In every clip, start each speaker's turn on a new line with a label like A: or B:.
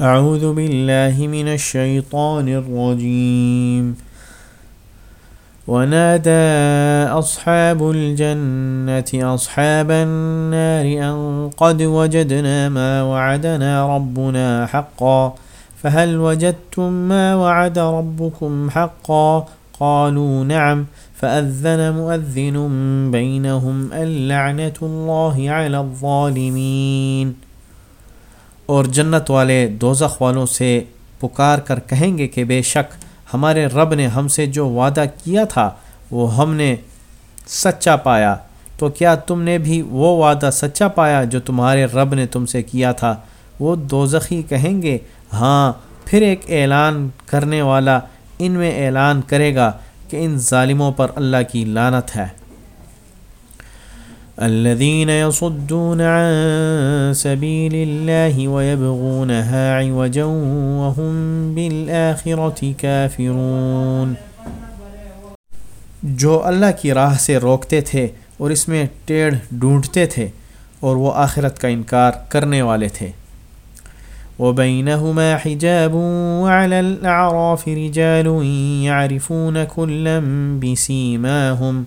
A: أعوذ بالله من الشيطان الرجيم. ونادى أصحاب الجنة أصحاب النار أن قد وجدنا ما وعدنا ربنا حقا. فهل وجدتم ما وعد ربكم حقا؟ قالوا نعم. فأذن مؤذن بينهم اللعنة الله على الظالمين.
B: اور جنت والے دوزخ والوں سے پکار کر کہیں گے کہ بے شک ہمارے رب نے ہم سے جو وعدہ کیا تھا، وہ ہم نے سچا پایا۔ تو کیا تم نے بھی وہ وعدہ سچا پایا جو تمہارے رب نے تم سے کیا تھا؟ وہ دوزخی کہیں گے ہاں پھر ایک اعلان کرنے والا ان میں اعلان کرے گا کہ ان ظالموں پر اللہ کی لانت ہے۔
A: الذين يصدون عن سبيل الله ويبغونها عوجا وهم بالآخرة كافرون.
B: جو اللہ کی راہ سے روکتے تھے اور اس میں ٹیڑھ ڈھونڈتے تھے اور وہ آخرت کا انکار کرنے والے تھے.
A: وبينهما حجاب وعلى الأعراف رجال يعرفون كلا بسيماهم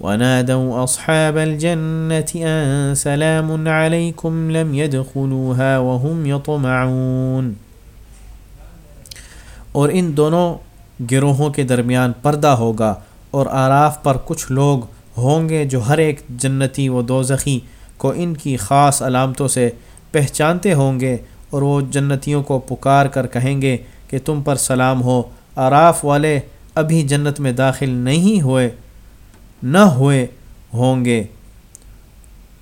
A: ونادوا أصحاب الجنة أن سلام عليكم لم يدخلوها وهم يطمعون۔
B: اور ان دونوں گروہوں کے درمیان پردہ ہوگا اور آراف پر کچھ لوگ ہوں گے جو ہر ایک جنتی و دوزخی کو ان کی خاص علامتوں سے پہچانتے ہوں گے اور وہ جنتیوں کو پکار کر کہیں گے کہ تم پر سلام ہو۔ آراف والے ابھی جنت میں داخل نہیں ہوئے۔ نہ ہوئے ہوں گے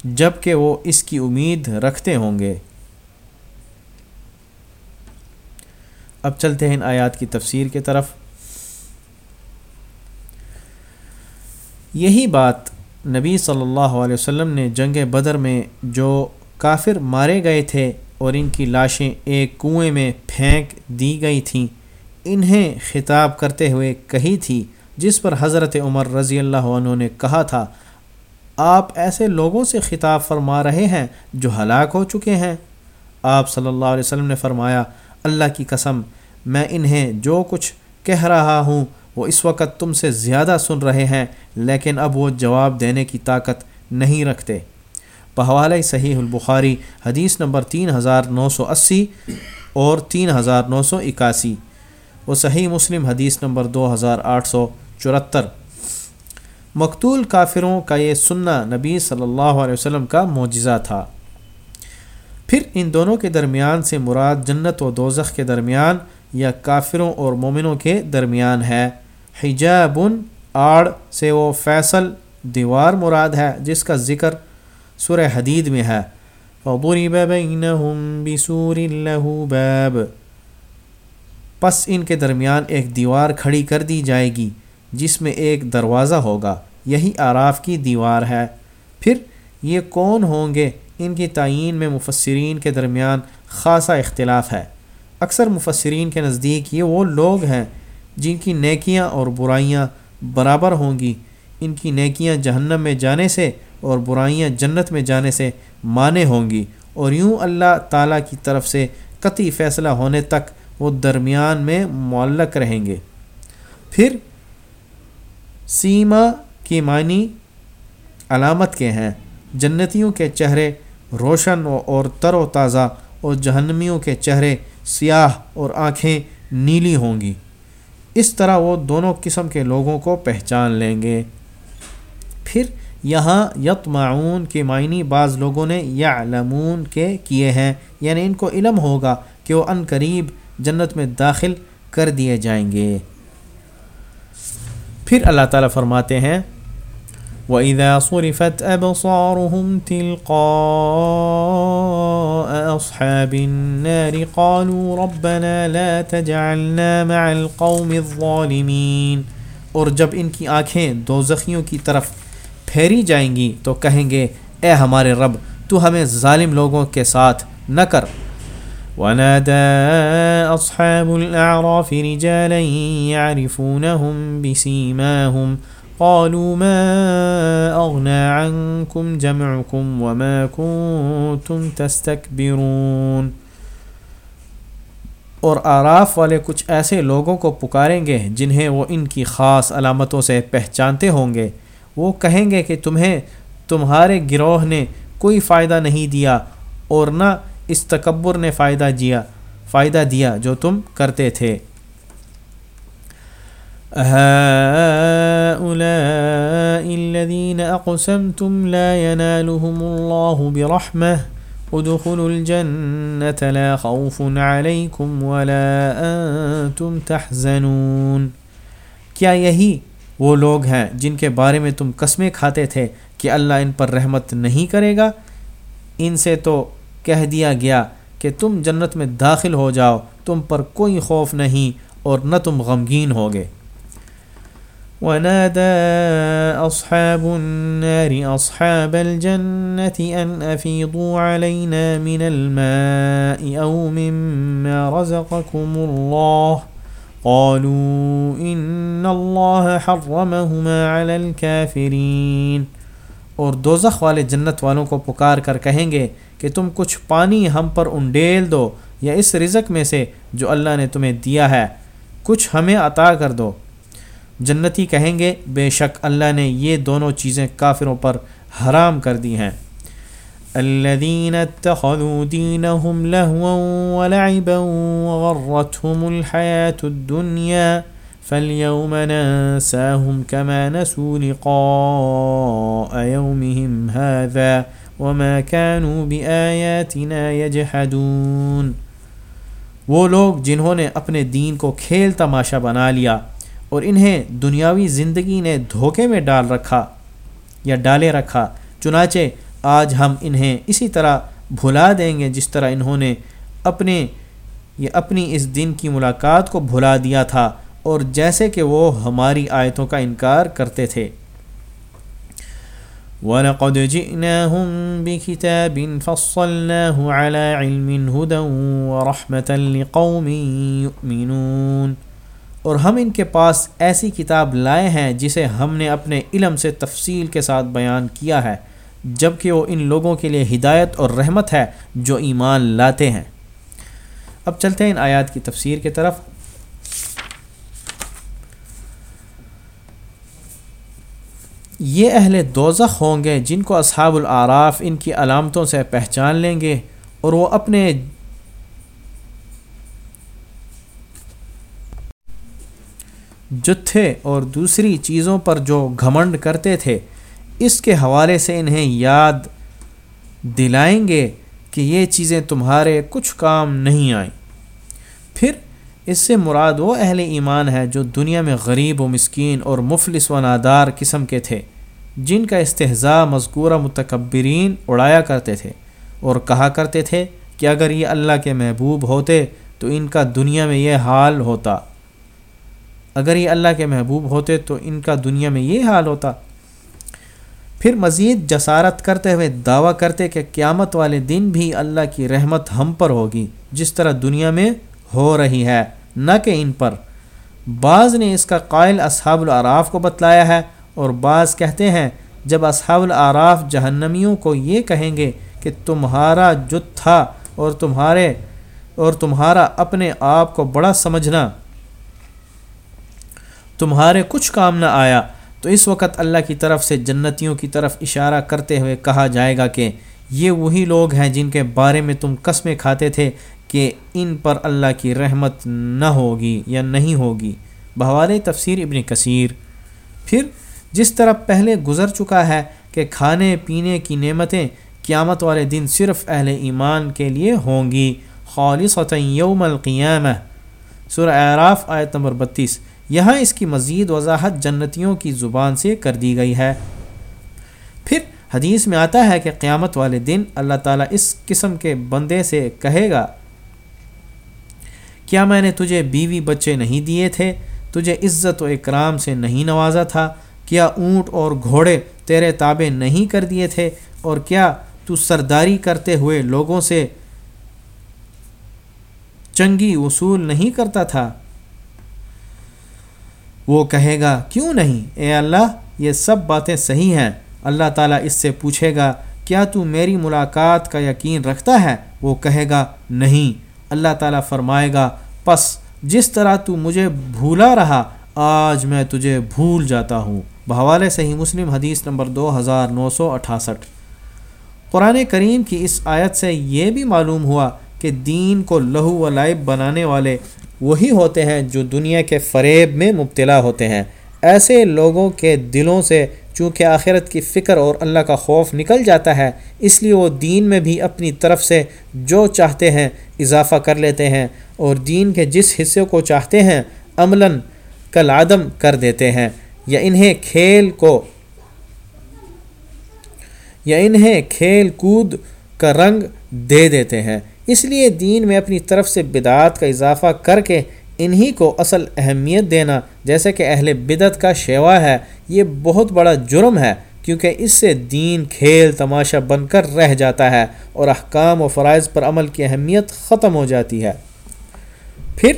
B: جبکہ وہ اس کی امید رکھتے ہوں گے۔ اب چلتے ہیں ان آیات کی تفسیر کی طرف۔ یہی بات نبی صلی اللہ علیہ وسلم نے جنگ بدر میں جو کافر مارے گئے تھے اور ان کی لاشیں ایک کنویں میں پھینک دی گئی تھیں، انہیں خطاب کرتے ہوئے کہی تھی جس پر حضرت عمر رضی اللہ عنہ نے کہا تھا، آپ ایسے لوگوں سے خطاب فرما رہے ہیں جو ہلاک ہو چکے ہیں۔ آپ صلی اللہ علیہ وسلم نے فرمایا، اللہ کی قسم، میں انہیں جو کچھ کہہ رہا ہوں، وہ اس وقت تم سے زیادہ سن رہے ہیں، لیکن اب وہ جواب دینے کی طاقت نہیں رکھتے۔ بحوالہ صحیح البخاری، حدیث نمبر تین ہزار نو سو اسی اور تین ہزار نو سو اکاسی۔ وہ صحیح مسلم، حدیث نمبر دو ہزار آٹھ سو چورہتر مقتول کافروں کا یہ سننا نبی صلی اللہ علیہ وسلم کا معجزہ تھا۔ پھر ان دونوں کے درمیان سے مراد جنت و دوزخ کے درمیان یا کافروں اور مومنوں کے درمیان ہے۔ حجاب آڑ سے وہ فیصل دیوار مراد ہے، جس کا ذکر سورہ حدید میں ہے۔ پس ان کے درمیان ایک دیوار کھڑی کر دی جائے گی۔ جس میں ایک دروازہ ہوگا، یہی آراف کی دیوار ہے۔ پھر یہ کون ہوں گے؟ ان کی تعین میں مفسرین کے درمیان خاصا اختلاف ہے۔ اکثر مفسرین کے نزدیک یہ وہ لوگ ہیں جن کی نیکیاں اور برائیاں برابر ہوں گی۔ ان کی نیکیاں جہنم میں جانے سے اور برائیاں جنت میں جانے سے مانے ہوں گی۔ اور یوں اللہ تعالیٰ کی طرف سے قطعی فیصلہ ہونے تک وہ درمیان میں معلق رہیں گے۔ پھر سیما کی معنی علامت کے ہیں۔ جنتیوں کے چہرے روشن اور تر و تازہ اور جہنمیوں کے چہرے سیاہ اور آنکھیں نیلی ہوں گی۔ اس طرح وہ دونوں قسم کے لوگوں کو پہچان لیں گے۔ پھر یہاں یت معاون کے معنی بعض لوگوں نے یا کے کیے ہیں۔ یعنی ان کو علم ہوگا کہ وہ ان قریب جنت میں داخل کر دیے جائیں گے۔ پھر اللہ تعالیٰ فرماتے ہیں،
A: وَإِذَا صُرِفَتْ أَبْصَارُهُمْ تِلْقَاءَ أَصْحَابِ النَّارِ قَالُوا رَبَّنَا لَا تَجْعَلْنَا مَعَ الْقَوْمِ الظَّالِمِينَ۔
B: اور جب ان کی آنکھیں دوزخیوں کی طرف پھیری جائیں گی تو کہیں گے، اے ہمارے رب، تو ہمیں ظالم لوگوں کے ساتھ نہ کر۔
A: ونادى أصحاب الأعراف رجالا يعرفونهم بسيماهم قالوا ما أغنى عنكم جمعكم وما كنتم تستكبرون۔
B: اور آراف والے کچھ ایسے لوگوں کو پکاریں گے جنہیں وہ ان کی خاص علامتوں سے پہچانتے ہوں گے۔ وہ کہیں گے کہ تمہیں تمہارے گروہ نے کوئی فائدہ نہیں دیا اور نہ اس تکبر نے فائدہ دیا فائدہ دیا جو تم کرتے تھے۔
A: الذين أقسمتم لا ينالهم الله برحمة ادخلوا الجنة لا خوف عليكم ولا أنتم تحزنون۔
B: کیا یہی وہ لوگ ہیں جن کے بارے میں تم قسمیں کھاتے تھے کہ اللہ ان پر رحمت نہیں کرے گا؟ ان سے تو کہہ دیا گیا کہ تم جنت میں داخل ہو جاؤ، تم پر کوئی خوف نہیں اور نہ تم غمگین ہوگے۔
A: ونادى أصحاب النار أصحاب الجنة أن أفيضوا علينا من الماء أو مما رزقكم الله قالوا إن الله حرمهما على الكافرين۔
B: اور دوزخ والے جنت والوں کو پکار کر کہیں گے کہ تم کچھ پانی ہم پر انڈیل دو یا اس رزق میں سے جو اللہ نے تمہیں دیا ہے، کچھ ہمیں عطا کر دو۔ جنتی کہیں گے، بے شک اللہ نے یہ دونوں چیزیں کافروں پر حرام کر دی ہیں۔
A: الذين اتخذوا دينهم لهوا ولعبا وغرتهم الحياة الدنيا فاليوم ننساهم كما نسوا لقاء يومهم هذا وما كانوا بآياتنا يجحدون۔
B: وہ لوگ جنہوں نے اپنے دین کو کھیل تماشا بنا لیا اور انہیں دنیاوی زندگی نے دھوکے میں ڈال رکھا یا ڈالے رکھا، چنانچہ آج ہم انہیں اسی طرح بھلا دیں گے جس طرح انہوں نے اپنے یا اپنی اس دن کی ملاقات کو بھلا دیا تھا اور جیسے کہ وہ ہماری آیتوں کا انکار کرتے تھے۔
A: وَلَقَدْ جِئْنَاهُمْ بِكِتَابٍ فَصَّلْنَاهُ عَلَى عِلْمٍ هُدًى وَرَحْمَةً لِقَوْمٍ يُؤْمِنُونَ۔
B: اور ہم ان کے پاس ایسی کتاب لائے ہیں جسے ہم نے اپنے علم سے تفصیل کے ساتھ بیان کیا ہے جبکہ وہ ان لوگوں کے لیے ہدایت اور رحمت ہے جو ایمان لاتے ہیں۔ اب چلتے ہیں ان آیات کی تفسیر کی طرف۔ یہ اہل دوزخ ہوں گے جن کو اصحاب العراف ان کی علامتوں سے پہچان لیں گے اور وہ اپنے جتھے اور دوسری چیزوں پر جو گھمنڈ کرتے تھے، اس کے حوالے سے انہیں یاد دلائیں گے کہ یہ چیزیں تمہارے کچھ کام نہیں آئیں۔ پھر اس سے مراد وہ اہل ایمان ہے جو دنیا میں غریب و مسکین اور مفلس و نادار قسم کے تھے، جن کا استحضاء مذکورہ متکبرین اڑایا کرتے تھے اور کہا کرتے تھے کہ اگر یہ اللہ کے محبوب ہوتے تو ان کا دنیا میں یہ حال ہوتا۔ اگر یہ اللہ کے محبوب ہوتے تو ان کا دنیا میں یہ حال ہوتا۔ پھر مزید جسارت کرتے ہوئے دعویٰ کرتے کہ قیامت والے دن بھی اللہ کی رحمت ہم پر ہوگی، جس طرح دنیا میں ہو رہی ہے۔ نہ کہ ان پر۔ بعض نے اس کا قائل اصحاب العراف کو بتلایا ہے اور بعض کہتے ہیں جب اصحاب العراف جہنمیوں کو یہ کہیں گے کہ تمہارا جت تھا اور تمہارے، اور تمہارا اپنے آپ کو بڑا سمجھنا، تمہارے کچھ کام نہ آیا، تو اس وقت اللہ کی طرف سے جنتیوں کی طرف اشارہ کرتے ہوئے کہا جائے گا کہ یہ وہی لوگ ہیں جن کے بارے میں تم قسمیں کھاتے تھے کہ ان پر اللہ کی رحمت نہ ہوگی یا نہیں ہوگی۔ بہوال تفسیر ابن کثیر۔ پھر جس طرح پہلے گزر چکا ہے کہ کھانے پینے کی نعمتیں قیامت والے دن صرف اہل ایمان کے لیے ہوں گی خالص یوم القیامہ۔ سورہ اعراف آیت نمبر بتیس۔ یہاں اس کی مزید وضاحت جنتیوں کی زبان سے کر دی گئی ہے۔ پھر حدیث میں آتا ہے کہ قیامت والے دن اللہ تعالیٰ اس قسم کے بندے سے کہے گا کیا میں نے تجھے بیوی بچے نہیں دیے تھے؟ تجھے عزت و اکرام سے نہیں نوازا تھا؟ کیا اونٹ اور گھوڑے تیرے تابع نہیں کر دیے تھے؟ اور کیا تو سرداری کرتے ہوئے لوگوں سے چنگی وصول نہیں کرتا تھا؟ وہ کہے گا، کیوں نہیں؟ اے اللہ، یہ سب باتیں صحیح ہیں۔ اللہ تعالیٰ اس سے پوچھے گا، کیا تو میری ملاقات کا یقین رکھتا ہے؟ وہ کہے گا، نہیں۔ اللہ تعالیٰ فرمائے گا، پس جس طرح تو مجھے بھولا رہا، آج میں تجھے بھول جاتا ہوں۔ بحوالے صحیح مسلم، حدیث نمبر دو ہزار نو سو اٹھاسٹھ۔ قرآن کریم کی اس آیت سے یہ بھی معلوم ہوا کہ دین کو لہو و لائب بنانے والے وہی ہوتے ہیں جو دنیا کے فریب میں مبتلا ہوتے ہیں۔ ایسے لوگوں کے دلوں سے چونکہ آخرت کی فکر اور اللہ کا خوف نکل جاتا ہے، اس لیے وہ دین میں بھی اپنی طرف سے جو چاہتے ہیں اضافہ کر لیتے ہیں اور دین کے جس حصے کو چاہتے ہیں عملاً کل عدم کر دیتے ہیں۔ یا انہیں کھیل کو، یا انہیں کھیل کود کا رنگ دے دیتے ہیں۔ اس لیے دین میں اپنی طرف سے بدعات کا اضافہ کر کے انہی کو اصل اہمیت دینا جیسے کہ اہل بدعت کا شیوا ہے، یہ بہت بڑا جرم ہے، کیونکہ اس سے دین کھیل تماشا بن کر رہ جاتا ہے اور احکام و فرائض پر عمل کی اہمیت ختم ہو جاتی ہے۔ پھر،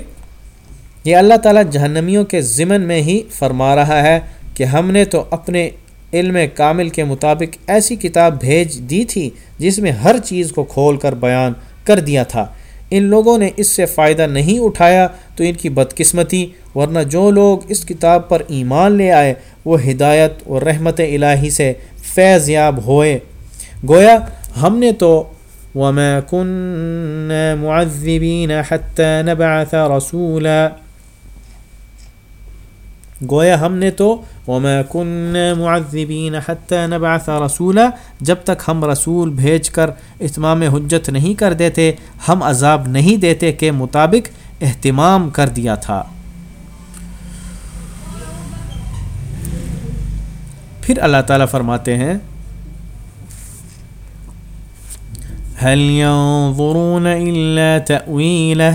B: یہ اللہ تعالیٰ جہنمیوں کے ضمن میں ہی فرما رہا ہے کہ ہم نے تو اپنے علم کامل کے مطابق ایسی کتاب بھیج دی تھی جس میں ہر چیز کو کھول کر بیان کر دیا تھا۔ ان لوگوں نے اس سے فائدہ نہیں اٹھایا تو ان کی بدقسمتی، ورنہ جو لوگ اس کتاب پر ایمان لے آئے، وہ ہدایت اور رحمت الہی سے فیض یاب ہوئے۔ گویا، ہم نے تو وما كنا معذبين حتى نبعث رسولا گویا ہم نے تو وما كنا معذبين حتى نبعث رسولا جب تک ہم رسول بھیج کر اتمام حجت نہیں کر دیتے، ہم عذاب نہیں دیتے کے مطابق اہتمام کر دیا تھا۔ پھر اللہ تعالیٰ فرماتے ہیں، هل ينظرون إلا تأويله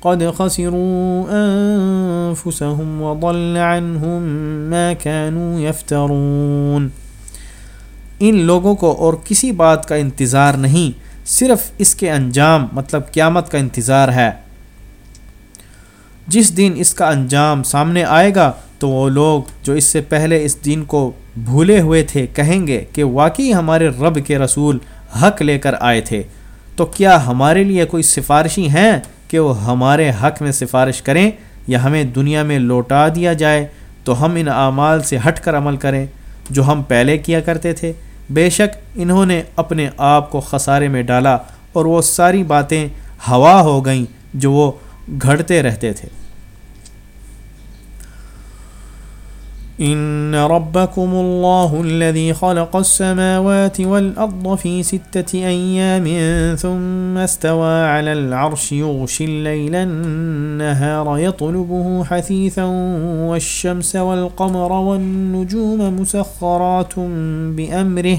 B: قد خسروا انفسهم وضل عنهم ما كانوا يفترون۔ ان لوگوں کو اور کسی بات کا انتظار نہیں، صرف اس کے انجام مطلب قیامت کا انتظار ہے۔ جس دن اس کا انجام سامنے آئے گا، تو وہ لوگ جو اس سے پہلے اس دن کو بھولے ہوئے تھے، کہیں گے کہ واقعی ہمارے رب کے رسول حق لے کر آئے تھے۔ تو کیا ہمارے لیے کوئی سفارشی ہیں؟ کہ وہ ہمارے حق میں سفارش کریں یا ہمیں دنیا میں لوٹا دیا جائے، تو ہم ان اعمال سے ہٹ کر عمل کریں جو ہم پہلے کیا کرتے تھے۔ بے شک انہوں نے اپنے آپ کو خسارے میں ڈالا اور وہ ساری باتیں ہوا ہو گئیں جو وہ گھڑتے رہتے تھے۔ ان ربكم الله الذي خلق السماوات والارض في سته ايام ثم استوى على العرش يغشي الليل النهار يطلبه حثيثا والشمس والقمر والنجوم مسخرات بامره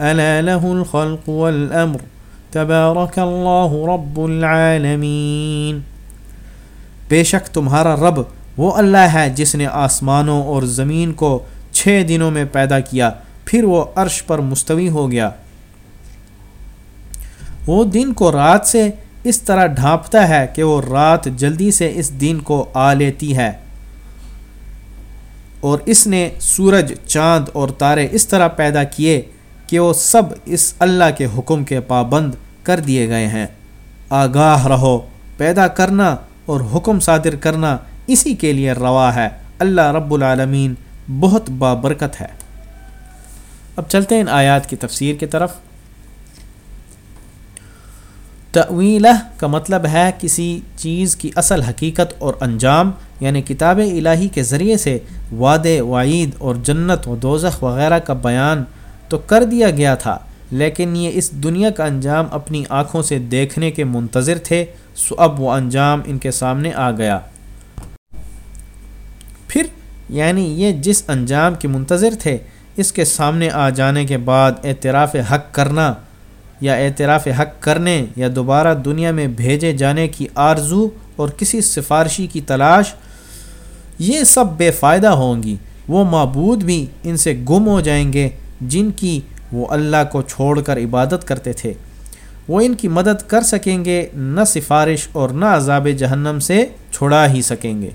B: الا له الخلق والامر تبارك الله رب العالمين بے شک تمہارا رب وہ اللہ ہے جس نے آسمانوں اور زمین کو چھ دنوں میں پیدا کیا، پھر وہ عرش پر مستوی ہو گیا۔ وہ دن کو رات سے اس طرح ڈھانپتا ہے کہ وہ رات جلدی سے اس دن کو آ لیتی ہے۔ اور اس نے سورج، چاند اور تارے اس طرح پیدا کیے کہ وہ سب اس اللہ کے حکم کے پابند کر دیے گئے ہیں۔ آگاہ رہو، پیدا کرنا اور حکم صادر کرنا اسی کے لیے روا ہے۔ اللہ رب العالمین بہت بابرکت ہے۔ اب چلتے ہیں ان آیات کی تفسیر کی طرف۔ تویلہ کا مطلب ہے کسی چیز کی اصل حقیقت اور انجام یعنی کتاب الہی کے ذریعے سے وعد وعید اور جنت و دوزخ وغیرہ کا بیان تو کر دیا گیا تھا، لیکن یہ اس دنیا کا انجام اپنی آنکھوں سے دیکھنے کے منتظر تھے، سو اب وہ انجام ان کے سامنے آ گیا۔ یعنی یہ جس انجام کے منتظر تھے، اس کے سامنے آ جانے کے بعد اعتراف حق کرنا یا اعتراف حق کرنے یا دوبارہ دنیا میں بھیجے جانے کی آرزو اور کسی سفارشی کی تلاش، یہ سب بے فائدہ ہوں گی۔ وہ معبود بھی ان سے گم ہو جائیں گے جن کی وہ اللہ کو چھوڑ کر عبادت کرتے تھے۔ وہ ان کی مدد کر سکیں گے، نہ سفارش اور نہ عذاب جہنم سے چھڑا ہی سکیں گے۔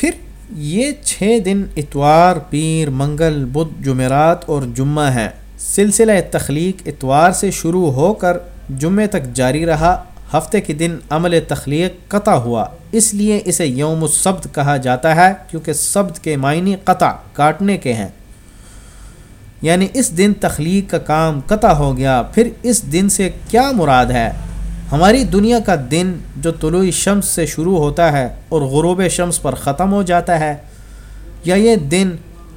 B: پھر یہ چھ دن اتوار، پیر، منگل، بدھ، جمعرات اور جمعہ ہیں سلسلہ تخلیق اتوار سے شروع ہو کر جمعے تک جاری رہا۔ ہفتے کے دن عمل تخلیق قطع ہوا۔ اس لیے اسے یوم السبت کہا جاتا ہے، کیونکہ سبت کے معنی قطع، کاٹنے کے ہیں۔ یعنی اس دن تخلیق کا کام قطع ہو گیا۔ پھر اس دن سے کیا مراد ہے؟ ہماری دنیا کا دن جو طلوع شمس سے شروع ہوتا ہے اور غروب شمس پر ختم ہو جاتا ہے، یا یہ دن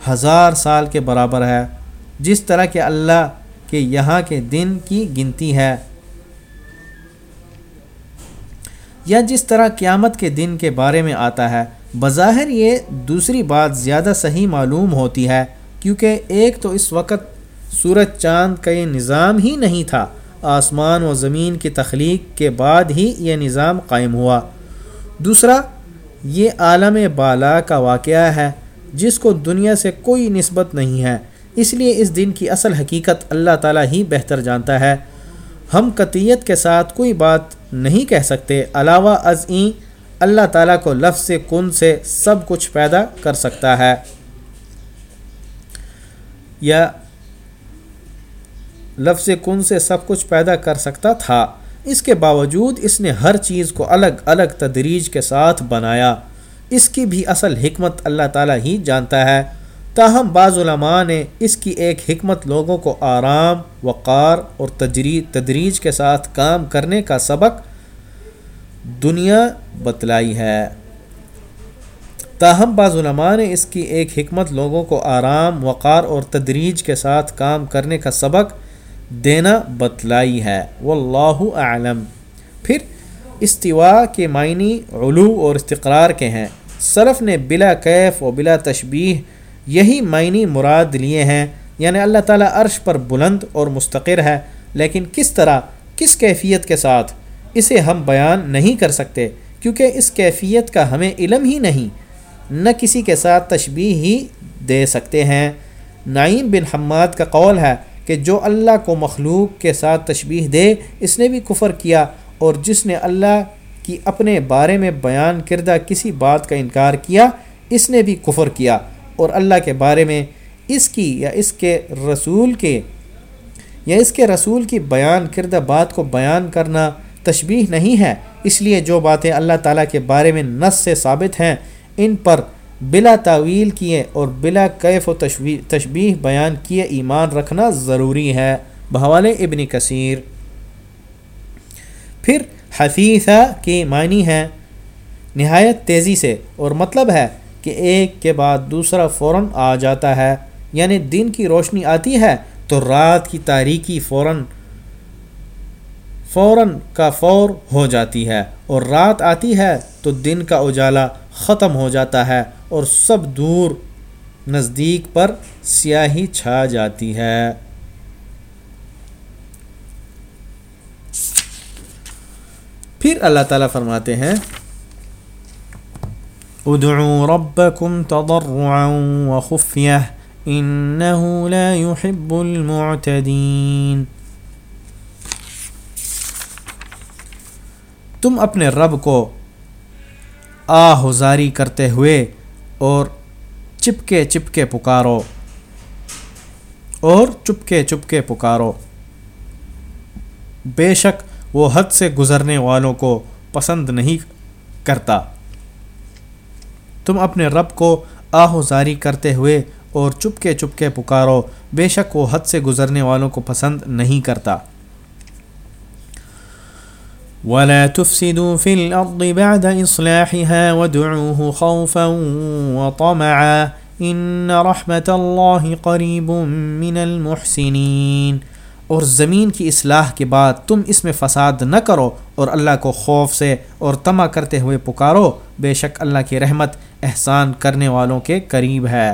B: ہزار سال کے برابر ہے، جس طرح کہ اللہ کے یہاں کے دن کی گنتی ہے۔ یا جس طرح قیامت کے دن کے بارے میں آتا ہے، بظاہر یہ دوسری بات زیادہ صحیح معلوم ہوتی ہے، کیونکہ ایک تو اس وقت سورج چاند کا یہ نظام ہی نہیں تھا۔ آسمان و زمین کی تخلیق کے بعد ہی یہ نظام قائم ہوا۔ دوسرا، یہ عالم بالا کا واقعہ ہے، جس کو دنیا سے کوئی نسبت نہیں ہے۔ اس لیے اس دن کی اصل حقیقت اللہ تعالیٰ ہی بہتر جانتا ہے۔ ہم قطیت کے ساتھ کوئی بات نہیں کہہ سکتے، علاوہ ازئیں اللہ تعالیٰ کو لفظ کن سے سب کچھ پیدا کر سکتا ہے۔ یا لفظ کن سے سب کچھ پیدا کر سکتا تھا۔ اس کے باوجود اس نے ہر چیز کو الگ الگ تدریج کے ساتھ بنایا۔ اس کی بھی اصل حکمت اللہ تعالیٰ ہی جانتا ہے۔ تاہم بعض علماء نے اس کی ایک حکمت لوگوں کو آرام، وقار اور تدریج کے ساتھ کام کرنے کا سبق دنیا بتلائی ہے۔ تاہم بعض علماء نے اس کی ایک حکمت لوگوں کو آرام، وقار اور تدریج کے ساتھ کام کرنے کا سبق دینا بتلائی ہے۔ واللہ اعلم۔ پھر استوا کے معنی علو اور استقرار کے ہیں۔ صرف نے بلا کیف و بلا تشبیح یہی معنی مراد لیے ہیں۔ یعنی اللہ تعالیٰ عرش پر بلند اور مستقر ہے۔ لیکن کس طرح، کس کیفیت کے ساتھ؟ اسے ہم بیان نہیں کر سکتے۔ کیونکہ اس کیفیت کا ہمیں علم ہی نہیں۔ نہ کسی کے ساتھ تشبیح ہی دے سکتے ہیں۔ نعیم بن حماد کا قول ہے۔ کہ جو اللہ کو مخلوق کے ساتھ تشبیح دے، اس نے بھی کفر کیا اور جس نے اللہ کی اپنے بارے میں بیان کردہ کسی بات کا انکار کیا، اس نے بھی کفر کیا اور اللہ کے بارے میں اس کی یا اس کے رسول کے یا اس کے رسول کی بیان کردہ بات کو بیان کرنا تشبیح نہیں ہے۔ اس لیے جو باتیں اللہ تعالیٰ کے بارے میں نس سے ثابت ہیں، ان پر بلا تعویل کیے اور بلا کیف و تشبیح تشبیح بیان کیے ایمان رکھنا ضروری ہے۔ بحوال ابن کثیر۔ پھر حفیظہ کی معنی ہے نہایت تیزی سے اور مطلب ہے کہ ایک کے بعد دوسرا فوراً آ جاتا ہے۔ یعنی دن کی روشنی آتی ہے تو رات کی تاریکی فوراً فوراً کا فور ہو جاتی ہے اور رات آتی ہے تو دن کا اجالا ختم ہو جاتا ہے۔ اور سب دور نزدیک پر سیاہی چھا جاتی ہے۔ پھر اللہ تعالیٰ فرماتے ہیں ادعوا ربكم تضرعا وخفية إنه لا يحب المعتدين تم اپنے رب کو آہذاری کرتے ہوئے اور چپکے چپکے پکارو۔ اور چپکے چپکے پکارو۔ بے شک وہ حد سے گزرنے والوں کو پسند نہیں کرتا۔ تم اپنے رب کو آہ زاری کرتے ہوئے اور چپکے چپکے پکارو۔ بے شک وہ حد سے گزرنے والوں کو پسند نہیں کرتا۔ ولا تفسدوا في الأرض بعد إصلاحها ودعوه خوفا وطمعا إن رحمة الله قريب من المحسنين۔ اور زمین کی اصلاح کے بعد تم اس میں فساد نہ کرو اور اللہ کو خوف سے اور تما کرتے ہوئے پکارو۔ بے شک اللہ کی رحمت احسان کرنے والوں کے قریب ہے۔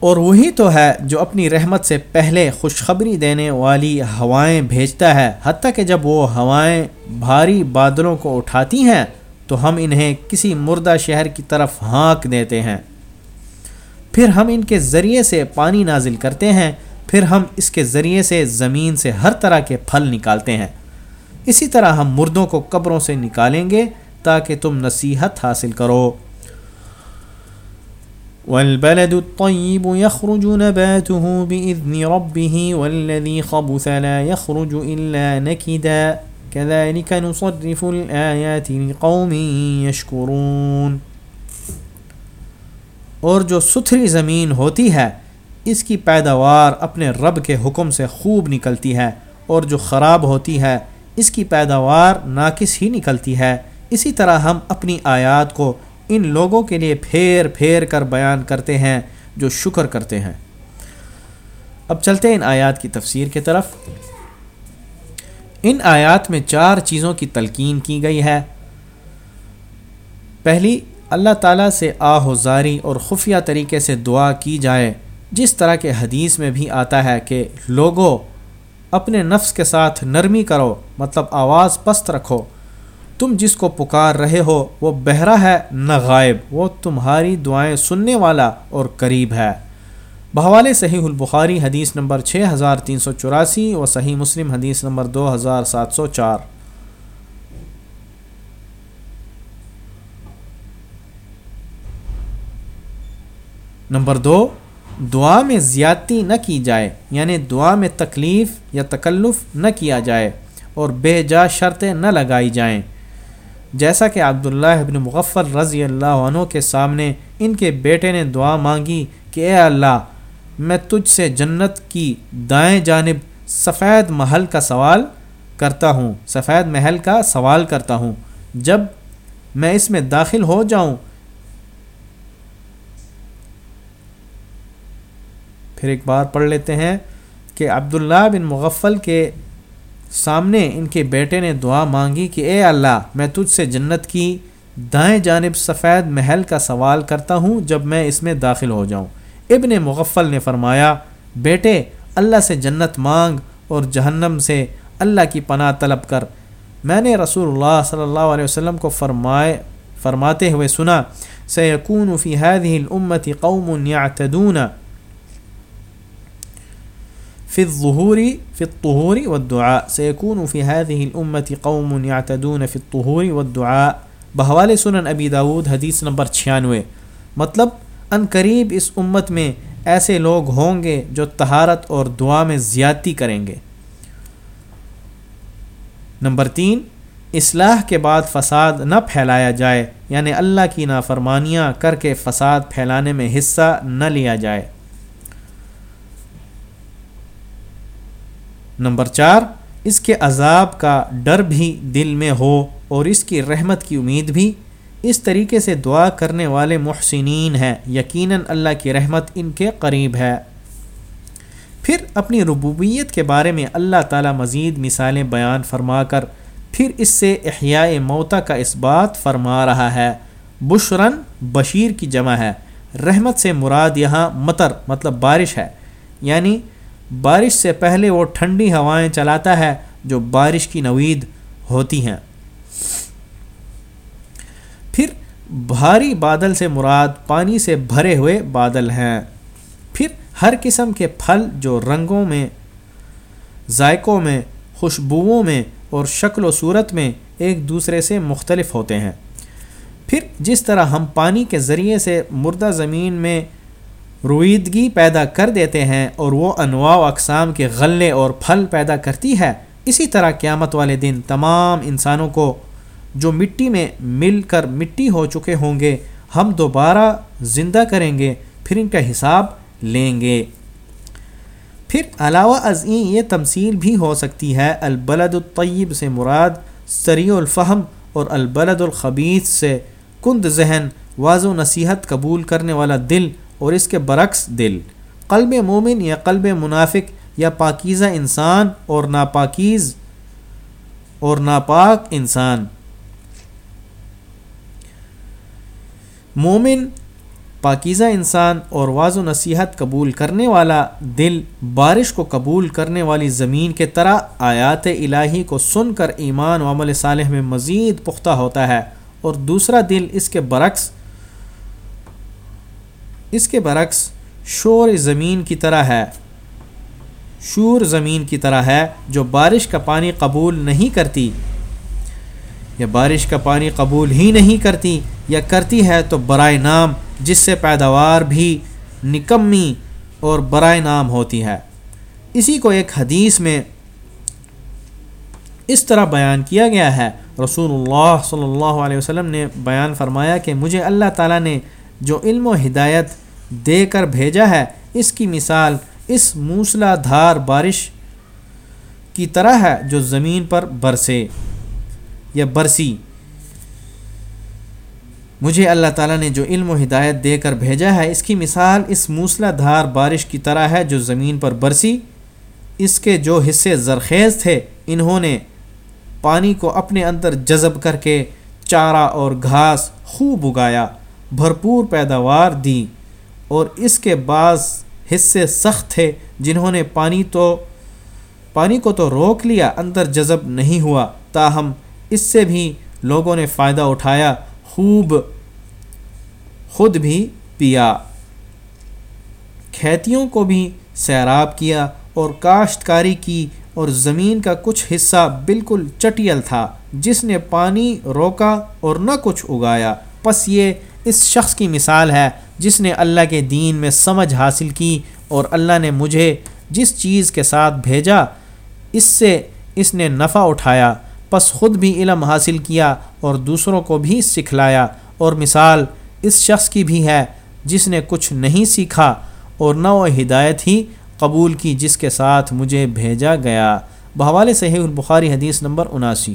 B: اور وہی تو ہے جو اپنی رحمت سے پہلے خوشخبری دینے والی ہوائیں بھیجتا ہے۔ حتیٰ کہ جب وہ ہوائیں بھاری بادلوں کو اٹھاتی ہیں تو ہم انہیں کسی مردہ شہر کی طرف ہانک دیتے ہیں۔ پھر ہم ان کے ذریعے سے پانی نازل کرتے ہیں۔ پھر ہم اس کے ذریعے سے زمین سے ہر طرح کے پھل نکالتے ہیں۔ اسی طرح ہم مردوں کو قبروں سے نکالیں گے تاکہ تم نصیحت حاصل کرو۔
A: والبلد الطيب يخرج نباته بإذن ربه والذي خبث لا يخرج إلا نكدا. كذلك نصرف الآيات لقوم يشكرون.
B: اور جو ستھری زمین ہوتی ہے، اس کی پیداوار اپنے رب کے حکم سے خوب نکلتی ہے، اور جو خراب ہوتی ہے، اس کی پیداوار ناقص ہی نکلتی ہے۔ اسی طرح ہم اپنی آیات کو ان لوگوں کے لیے پھیر پھیر کر بیان کرتے ہیں جو شکر کرتے ہیں۔ اب چلتے ہیں ان آیات کی تفسیر کی طرف۔ ان آیات میں چار چیزوں کی تلقین کی گئی ہے۔ پہلی، اللہ تعالیٰ سے آہ اور خفیہ طریقے سے دعا کی جائے، جس طرح کے حدیث میں بھی آتا ہے کہ لوگوں اپنے نفس کے ساتھ نرمی کرو مطلب آواز پست رکھو۔ تم جس کو پکار رہے ہو، وہ بہرا ہے، نہ غائب۔ وہ تمہاری دعائیں سننے والا اور قریب ہے۔ بحوالے صحیح البخاری حدیث نمبر چھ ہزار تین سو چوراسی و صحیح مسلم حدیث نمبر دو ہزار سات سو چار۔ نمبر دو، دعا میں زیادتی نہ کی جائے یعنی دعا میں تکلیف یا تکلف نہ کیا جائے اور بے جا شرطیں نہ لگائی جائیں۔ جیسا کہ عبداللہ ابن مغفر رضی اللہ عنہ کے سامنے ان کے بیٹے نے دعا مانگی کہ اے اللہ، میں تجھ سے جنت کی دائیں جانب سفید محل کا سوال کرتا ہوں، سفید محل کا سوال کرتا ہوں۔ جب میں اس میں داخل ہو جاؤں، پھر ایک بار پڑھ لیتے ہیں کہ عبداللہ بن مغفل کے سامنے ان کے بیٹے نے دعا مانگی کہ اے اللہ، میں تجھ سے جنت کی دائیں جانب سفید محل کا سوال کرتا ہوں جب میں اس میں داخل ہو جاؤں۔ ابن مغفل نے فرمایا، بیٹے، اللہ سے جنت مانگ اور جہنم سے اللہ کی پناہ طلب کر۔ میں نے رسول اللہ صلی اللہ علیہ وسلم کو فرمائے، فرماتے ہوئے سنا، سیکون فی هذه الامت قوم یعتدون۔ فی الظہور فی الطہور والدعاء سیکون فی هذه الامة قوم يعتدون فی الطہور والدعاء بحوال سنن ابی داود، حدیث نمبر 96 مطلب ان قریب اس امت میں ایسے لوگ ہوں گے جو طہارت اور دعا میں زیادتی کریں گے۔ نمبر تین، اصلاح کے بعد فساد نہ پھیلایا جائے یعنی اللہ کی نافرمانیاں کر کے فساد پھیلانے میں حصہ نہ لیا جائے۔ نمبر چار، اس کے عذاب کا ڈر بھی دل میں ہو اور اس کی رحمت کی امید بھی۔ اس طریقے سے دعا کرنے والے محسنین ہیں، یقیناً اللہ کی رحمت ان کے قریب ہے۔ پھر اپنی ربوبیت کے بارے میں اللہ تعالیٰ مزید مثالیں بیان فرما کر، پھر اس سے احیاء موتا کا اس بات فرما رہا ہے۔ بشرن بشیر کی جمع ہے۔ رحمت سے مراد یہاں مطر مطلب بارش ہے۔ یعنی بارش سے پہلے وہ ٹھنڈی ہوائیں چلاتا ہے جو بارش کی نوید ہوتی ہیں۔ پھر بھاری بادل سے مراد پانی سے بھرے ہوئے بادل ہیں۔ پھر ہر قسم کے پھل جو رنگوں میں، ذائقوں میں، خوشبوؤں میں اور شکل و صورت میں ایک دوسرے سے مختلف ہوتے ہیں۔ پھر جس طرح ہم پانی کے ذریعے سے مردہ زمین میں رویدگی پیدا کر دیتے ہیں اور وہ انواع و اقسام کے غلے اور پھل پیدا کرتی ہے۔ اسی طرح قیامت والے دن تمام انسانوں کو جو مٹی میں مل کر مٹی ہو چکے ہوں گے، ہم دوبارہ زندہ کریں گے، پھر ان کا حساب لیں گے۔ پھر علاوہ ازیں یہ تمثیل بھی ہو سکتی ہے، البلد الطیب سے مراد سریع الفہم اور البلد الخبیث سے کند ذہن واض و نصیحت قبول کرنے والا دل اور اس کے برعکس دل۔ قلب مومن یا قلب منافق یا پاکیزہ انسان اور ناپاکیز اور ناپاک انسان۔ مومن پاکیزہ انسان اور واض و نصیحت قبول کرنے والا دل بارش کو قبول کرنے والی زمین کے طرح آیات الہی کو سن کر ایمان و عمل صالح میں مزید پختہ ہوتا ہے اور دوسرا دل اس کے برعکس اس کے برعکس شور زمین کی طرح ہے۔ شور زمین کی طرح ہے جو بارش کا پانی قبول نہیں کرتی۔ یا بارش کا پانی قبول ہی نہیں کرتی یا کرتی ہے تو برائے نام جس سے پیداوار بھی نکمی اور برائے نام ہوتی ہے۔ اسی کو ایک حدیث میں اس طرح بیان کیا گیا ہے۔ رسول اللہ صلی اللہ علیہ وسلم نے بیان فرمایا کہ مجھے اللہ تعالیٰ نے جو علم و ہدایت دے کر بھیجا ہے، اس کی مثال اس موسلا دھار بارش کی طرح ہے جو زمین پر برسے یا برسی۔ مجھے اللہ تعالیٰ نے جو علم و ہدایت دے کر بھیجا ہے، اس کی مثال اس موسلا دھار بارش کی طرح ہے جو زمین پر برسی۔ اس کے جو حصے زرخیز تھے، انہوں نے پانی کو اپنے اندر جذب کر کے چارہ اور گھاس خوب اگایا۔ بھرپور پیداوار دی اور اس کے بعض حصے سخت تھے جنہوں نے پانی تو، پانی کو تو روک لیا، اندر جذب نہیں ہوا۔ تاہم، اس سے بھی لوگوں نے فائدہ اٹھایا، خوب خود بھی پیا۔ کھیتیوں کو بھی سیراب کیا اور کاشتکاری کی اور زمین کا کچھ حصہ بالکل چٹیل تھا، جس نے پانی روکا اور نہ کچھ اگایا۔ پس یہ اس شخص کی مثال ہے جس نے اللہ کے دین میں سمجھ حاصل کی اور اللہ نے مجھے جس چیز کے ساتھ بھیجا، اس سے اس نے نفع اٹھایا، پس خود بھی علم حاصل کیا اور دوسروں کو بھی سکھلایا۔ اور مثال اس شخص کی بھی ہے جس نے کچھ نہیں سیکھا اور نہ وہ ہدایت ہی قبول کی جس کے ساتھ مجھے بھیجا گیا۔ بحوالے صحیح البخاری حدیث نمبر اناسی۔